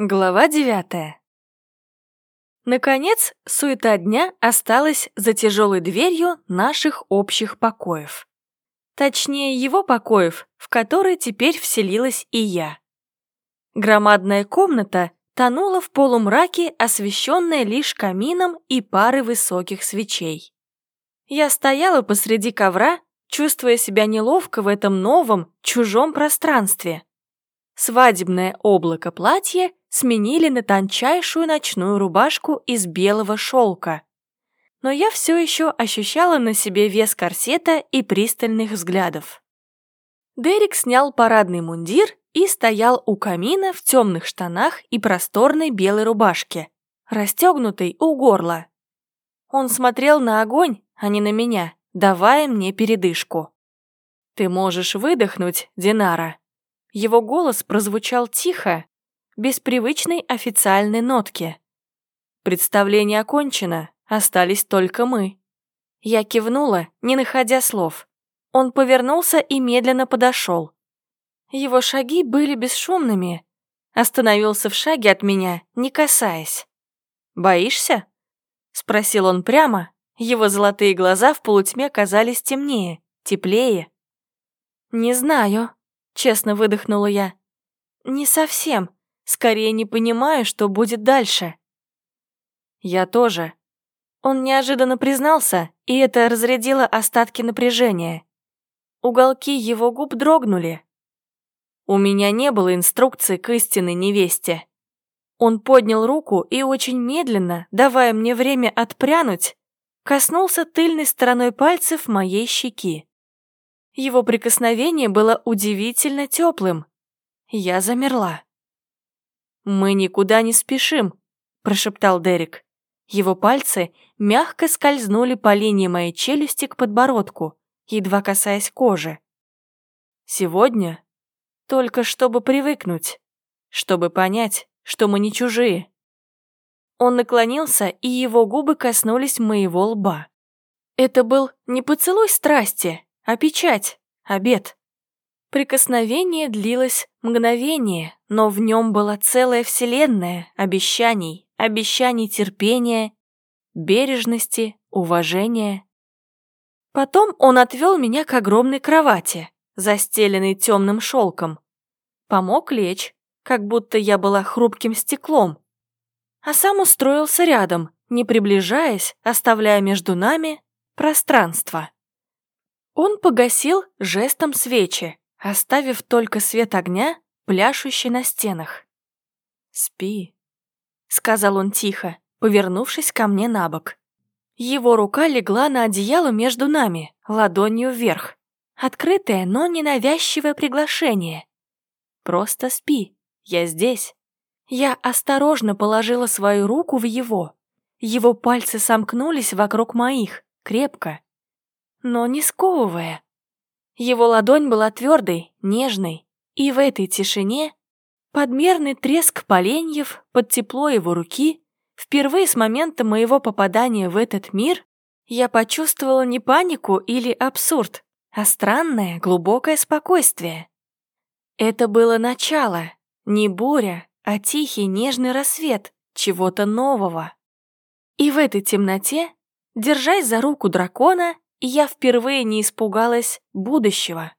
Глава девятая. Наконец, суета дня осталась за тяжелой дверью наших общих покоев. Точнее, его покоев, в который теперь вселилась и я. Громадная комната тонула в полумраке, освещенная лишь камином и парой высоких свечей. Я стояла посреди ковра, чувствуя себя неловко в этом новом, чужом пространстве. Свадебное облако платья сменили на тончайшую ночную рубашку из белого шелка. Но я все еще ощущала на себе вес корсета и пристальных взглядов. Дерек снял парадный мундир и стоял у камина в темных штанах и просторной белой рубашке, расстегнутой у горла. Он смотрел на огонь, а не на меня, давая мне передышку. «Ты можешь выдохнуть, Динара». Его голос прозвучал тихо, без привычной официальной нотки. Представление окончено, остались только мы. Я кивнула, не находя слов. Он повернулся и медленно подошел. Его шаги были бесшумными. Остановился в шаге от меня, не касаясь. «Боишься?» — спросил он прямо. Его золотые глаза в полутьме казались темнее, теплее. «Не знаю», — честно выдохнула я. «Не совсем. Скорее не понимаю, что будет дальше. Я тоже. Он неожиданно признался, и это разрядило остатки напряжения. Уголки его губ дрогнули. У меня не было инструкции к истинной невесте. Он поднял руку и очень медленно, давая мне время отпрянуть, коснулся тыльной стороной пальцев моей щеки. Его прикосновение было удивительно теплым. Я замерла. «Мы никуда не спешим», — прошептал Дерек. Его пальцы мягко скользнули по линии моей челюсти к подбородку, едва касаясь кожи. «Сегодня только чтобы привыкнуть, чтобы понять, что мы не чужие». Он наклонился, и его губы коснулись моего лба. Это был не поцелуй страсти, а печать, обед. Прикосновение длилось мгновение, но в нем была целая вселенная обещаний, обещаний терпения, бережности, уважения. Потом он отвел меня к огромной кровати, застеленной темным шелком. Помог лечь, как будто я была хрупким стеклом. А сам устроился рядом, не приближаясь, оставляя между нами пространство. Он погасил жестом свечи, оставив только свет огня, пляшущий на стенах. «Спи», — сказал он тихо, повернувшись ко мне на бок. Его рука легла на одеяло между нами, ладонью вверх. Открытое, но ненавязчивое приглашение. «Просто спи, я здесь». Я осторожно положила свою руку в его. Его пальцы сомкнулись вокруг моих, крепко, но не сковывая. Его ладонь была твердой, нежной, и в этой тишине подмерный треск поленьев под тепло его руки впервые с момента моего попадания в этот мир я почувствовала не панику или абсурд, а странное, глубокое спокойствие. Это было начало, не буря, а тихий нежный рассвет чего-то нового. И в этой темноте, держась за руку дракона, я впервые не испугалась будущего.